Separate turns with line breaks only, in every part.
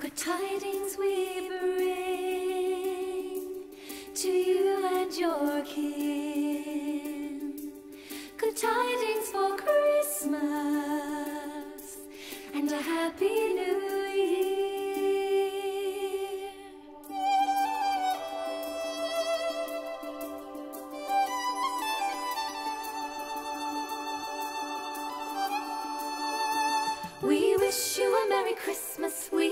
Good tidings we bring to you and your kin. Good tidings for Christmas and a happy new year. We wish you a Merry Christmas. We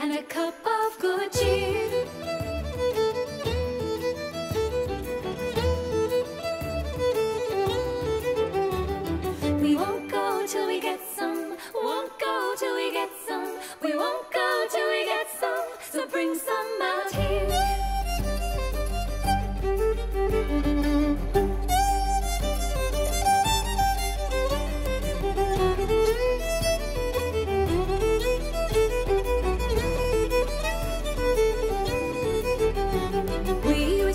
and a cup of good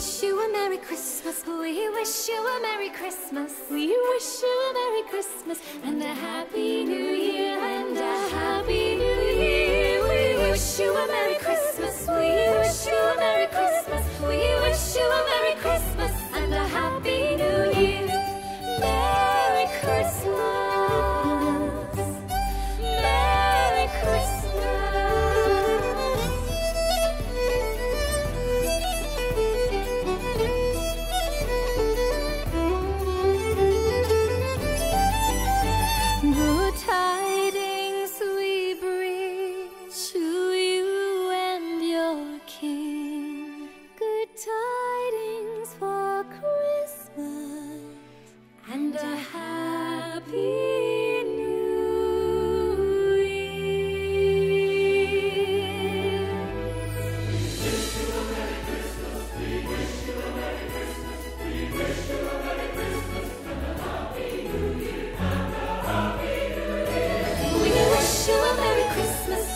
wish you a Merry Christmas. We wish you a Merry Christmas. We wish you a Merry Christmas and a Happy New Year and a Happy New Year.